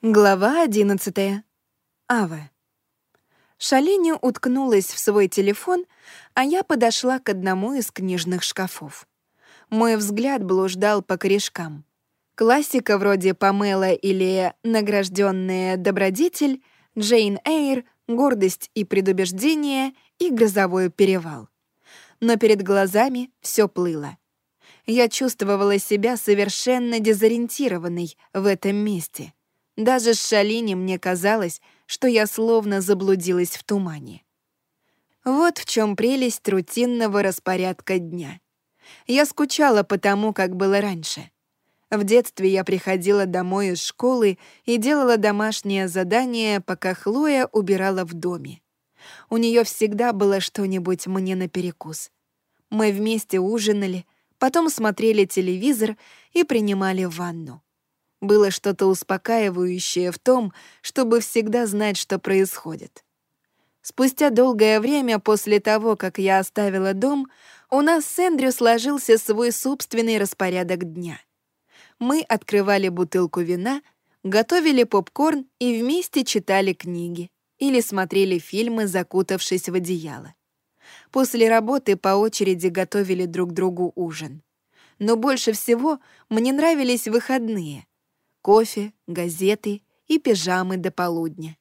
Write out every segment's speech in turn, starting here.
Глава одиннадцатая. Ава. Шалини уткнулась в свой телефон, а я подошла к одному из книжных шкафов. Мой взгляд блуждал по корешкам. Классика вроде Памела или «Награжденная добродетель», Джейн Эйр, «Гордость и предубеждение» и «Грозовой перевал». Но перед глазами все плыло. Я чувствовала себя совершенно дезориентированной в этом месте — даже с Шалини мне казалось, что я словно заблудилась в тумане. Вот в чем прелесть рутинного распорядка дня. Я скучала по тому, как было раньше. В детстве я приходила домой из школы и делала домашнее задание, пока Хлоя убирала в доме. У нее всегда было что-нибудь мне наперекус. Мы вместе ужинали, потом смотрели телевизор и принимали ванну. Было что-то успокаивающее в том, чтобы всегда знать, что происходит. Спустя долгое время после того, как я оставила дом, у нас с Эндрю сложился свой собственный распорядок дня. Мы открывали бутылку вина, готовили попкорн и вместе читали книги или смотрели фильмы, закутавшись в одеяло. После работы по очереди готовили друг другу ужин. Но больше всего мне нравились выходные, кофе, газеты и пижамы до полудня.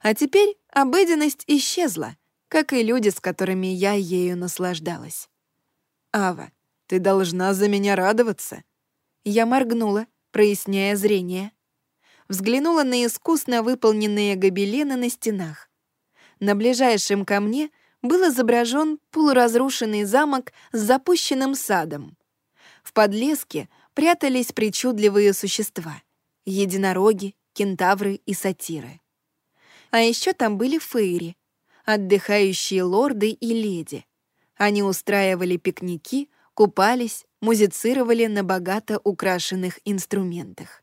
А теперь обыденность исчезла, как и люди, с которыми я ею наслаждалась. «Ава, ты должна за меня радоваться». Я моргнула, проясняя зрение. Взглянула на искусно выполненные гобелены на стенах. На ближайшем ко мне был изображен полуразрушенный замок с запущенным садом. В подлеске — прятались причудливые существа — единороги, кентавры и сатиры. А еще там были фейри, отдыхающие лорды и леди. Они устраивали пикники, купались, музицировали на богато украшенных инструментах.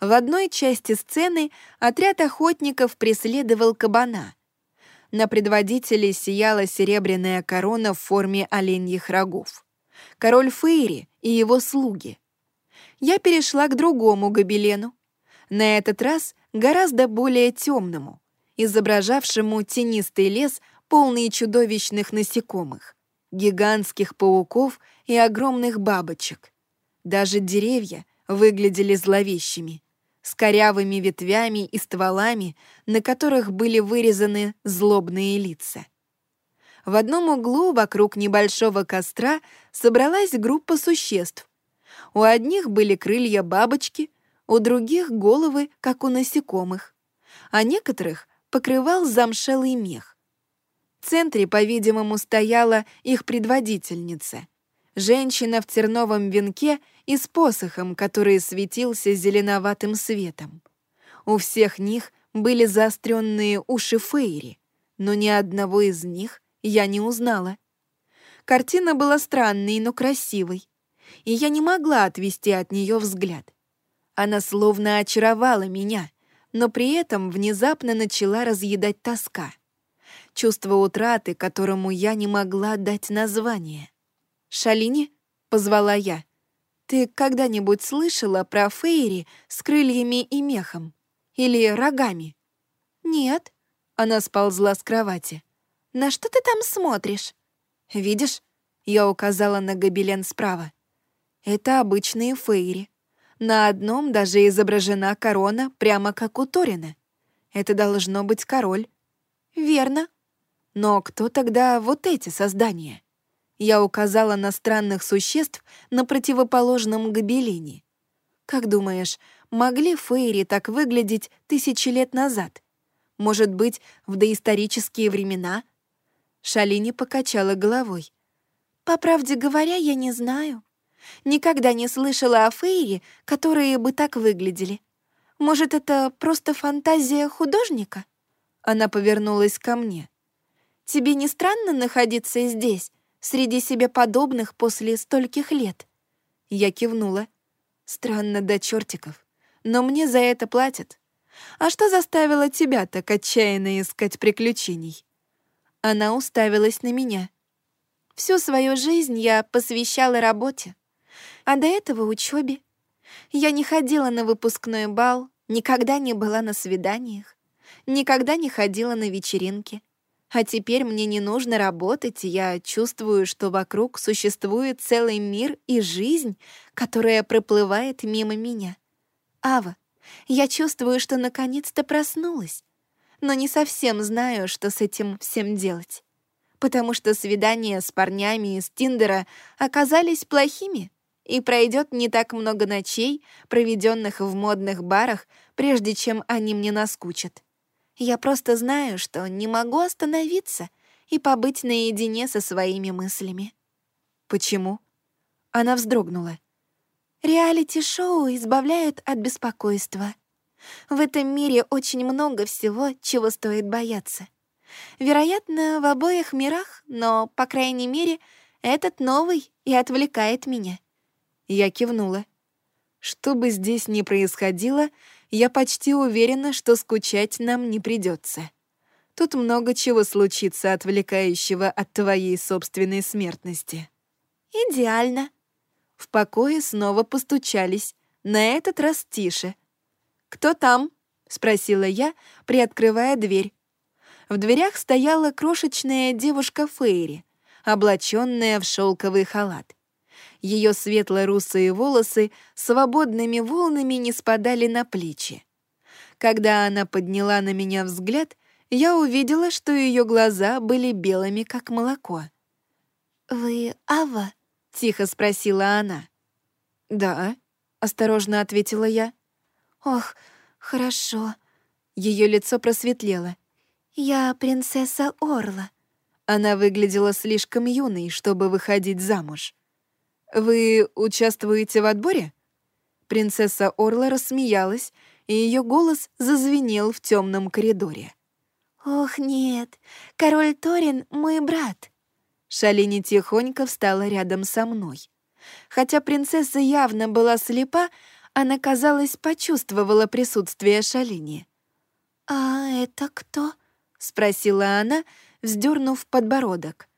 В одной части сцены отряд охотников преследовал кабана. На предводителе сияла серебряная корона в форме оленьих рогов. Король Фейри и его слуги я перешла к другому гобелену. На этот раз гораздо более темному, изображавшему тенистый лес, полный чудовищных насекомых, гигантских пауков и огромных бабочек. Даже деревья выглядели зловещими, с корявыми ветвями и стволами, на которых были вырезаны злобные лица. В одном углу вокруг небольшого костра собралась группа существ, у одних были крылья бабочки, у других — головы, как у насекомых, а некоторых покрывал замшелый мех. В центре, по-видимому, стояла их предводительница. Женщина в терновом венке и с посохом, который светился зеленоватым светом. У всех них были заостренные уши Фейри, но ни одного из них я не узнала. Картина была странной, но красивой и я не могла отвести от нее взгляд. Она словно очаровала меня, но при этом внезапно начала разъедать тоска. Чувство утраты, которому я не могла дать название. «Шалини?» — позвала я. «Ты когда-нибудь слышала про фейри с крыльями и мехом? Или рогами?» «Нет», — она сползла с кровати. «На что ты там смотришь?» «Видишь?» — я указала на гобелен справа. Это обычные фейри. На одном даже изображена корона, прямо как у Торина. Это должно быть король. Верно. Но кто тогда вот эти создания? Я указала на странных существ на противоположном гобелине. Как думаешь, могли фейри так выглядеть тысячи лет назад? Может быть, в доисторические времена? Шалини покачала головой. «По правде говоря, я не знаю. Никогда не слышала о фейре, которые бы так выглядели. Может, это просто фантазия художника?» Она повернулась ко мне. «Тебе не странно находиться здесь, среди себе подобных после стольких лет?» Я кивнула. «Странно до чертиков, но мне за это платят. А что заставило тебя так отчаянно искать приключений?» Она уставилась на меня. «Всю свою жизнь я посвящала работе а до этого учебе. Я не ходила на выпускной бал, Никогда не была на свиданиях, никогда не ходила на вечеринки. А теперь мне не нужно работать, и я чувствую, что вокруг существует целый мир и жизнь, которая проплывает мимо меня. Ава, я чувствую, что наконец-то проснулась, но не совсем знаю, что с этим всем делать. Потому что свидания с парнями из Тиндера оказались плохими, и пройдет не так много ночей, проведенных в модных барах, прежде чем они мне наскучат. Я просто знаю, что не могу остановиться и побыть наедине со своими мыслями. Почему? Она вздрогнула. Реалити-шоу избавляют от беспокойства. В этом мире очень много всего, чего стоит бояться. Вероятно, в обоих мирах, но, по крайней мере, этот новый и отвлекает меня. Я кивнула. Что бы здесь ни происходило, я почти уверена, что скучать нам не придется. Тут много чего случится, отвлекающего от твоей собственной смертности. Идеально. В покое снова постучались, на этот раз тише. «Кто там?» — спросила я, приоткрывая дверь. В дверях стояла крошечная девушка Фейри, облаченная в шелковый халат. Ее светло-русые волосы свободными волнами не спадали на плечи. Когда она подняла на меня взгляд, я увидела, что ее глаза были белыми, как молоко. «Вы Ава?» — тихо спросила она. «Да», — осторожно ответила я. «Ох, хорошо». Ее лицо просветлело. «Я принцесса Орла». Она выглядела слишком юной, чтобы выходить замуж. «Вы участвуете в отборе?» Принцесса Орла рассмеялась, и ее голос зазвенел в темном коридоре. «Ох, нет, король Торин — мой брат». Шалини тихонько встала рядом со мной. Хотя принцесса явно была слепа, она, казалось, почувствовала присутствие Шалини. «А это кто?» — спросила она, вздернув подбородок.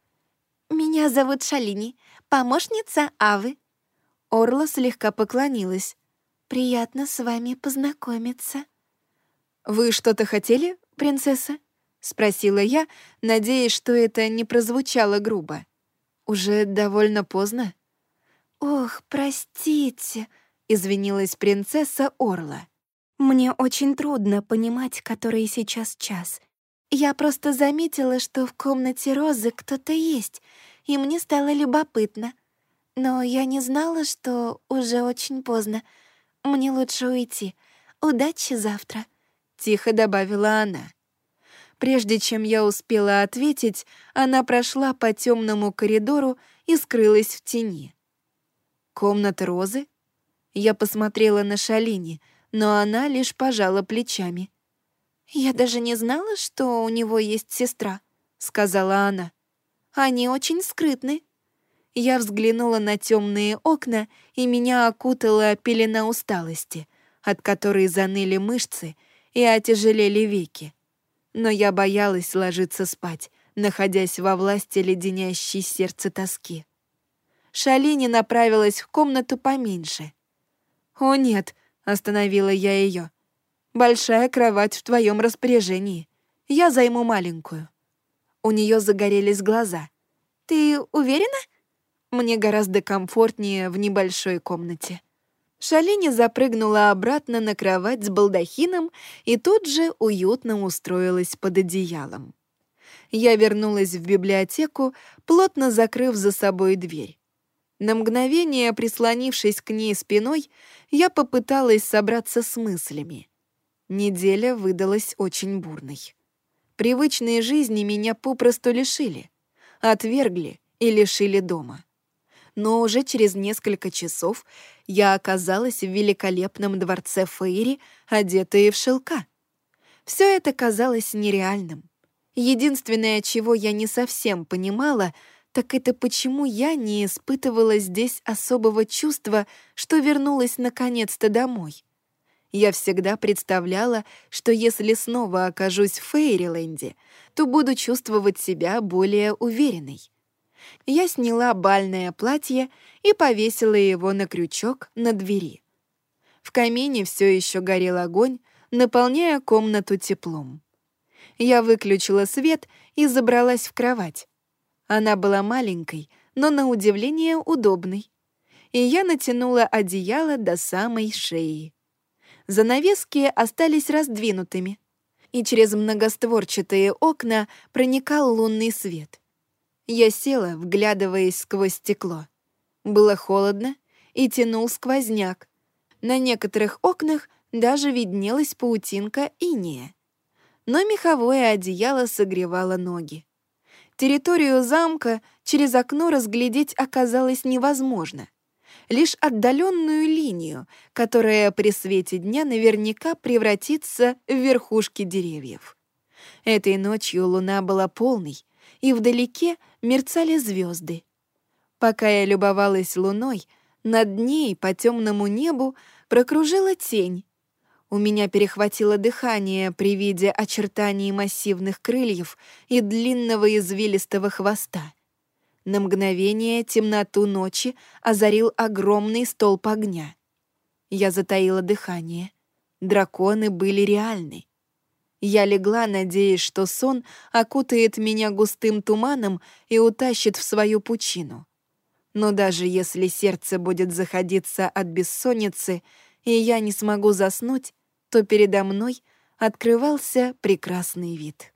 «Меня зовут Шалини помощница Авы». Орла слегка поклонилась. «Приятно с вами познакомиться». «Вы что-то хотели, принцесса?» — спросила я, надеясь, что это не прозвучало грубо. «Уже довольно поздно». «Ох, простите», — извинилась принцесса Орла. «Мне очень трудно понимать, который сейчас час. Я просто заметила, что в комнате Розы кто-то есть, и мне стало любопытно. Но я не знала, что уже очень поздно. Мне лучше уйти. Удачи завтра», — тихо добавила она. Прежде чем я успела ответить, она прошла по темному коридору и скрылась в тени. «Комната Розы?» Я посмотрела на Шалини, но она лишь пожала плечами. «Я даже не знала, что у него есть сестра», — сказала она. Они очень скрытны». Я взглянула на темные окна, и меня окутала пелена усталости, от которой заныли мышцы и отяжелели веки. Но я боялась ложиться спать, находясь во власти леденящей сердце тоски. Шалини направилась в комнату поменьше. «О нет», — остановила я ее. «Большая кровать в твоем распоряжении. Я займу маленькую». У нее загорелись глаза. «Ты уверена?» Мне гораздо комфортнее в небольшой комнате. Шалини запрыгнула обратно на кровать с балдахином и тут же уютно устроилась под одеялом. Я вернулась в библиотеку, плотно закрыв за собой дверь. На мгновение, прислонившись к ней спиной, я попыталась собраться с мыслями. Неделя выдалась очень бурной. Привычные жизни меня попросту лишили, отвергли и лишили дома. Но уже через несколько часов я оказалась в великолепном дворце Фейри, одетая в шелка. Все это казалось нереальным. Единственное, чего я не совсем понимала, так это почему я не испытывала здесь особого чувства, что вернулась наконец-то домой. Я всегда представляла, что если снова окажусь в Фейриленде, то буду чувствовать себя более уверенной. Я сняла бальное платье и повесила его на крючок на двери. В камине все еще горел огонь, наполняя комнату теплом. Я выключила свет и забралась в кровать. Она была маленькой, но на удивление удобной. И я натянула одеяло до самой шеи. Занавески остались раздвинутыми, и через многостворчатые окна проникал лунный свет. Я села, вглядываясь сквозь стекло. Было холодно и тянул сквозняк. На некоторых окнах даже виднелась паутинка инея. Но меховое одеяло согревало ноги. Территорию замка через окно разглядеть оказалось невозможно. Лишь отдаленную линию, которая при свете дня наверняка превратится в верхушки деревьев. Этой ночью луна была полной, и вдалеке мерцали звезды. Пока я любовалась луной, над ней по темному небу прокружила тень. У меня перехватило дыхание при виде очертаний массивных крыльев и длинного извилистого хвоста. На мгновение темноту ночи озарил огромный столб огня. Я затаила дыхание. Драконы были реальны. Я легла, надеясь, что сон окутает меня густым туманом и утащит в свою пучину. Но даже если сердце будет заходиться от бессонницы, и я не смогу заснуть, то передо мной открывался прекрасный вид.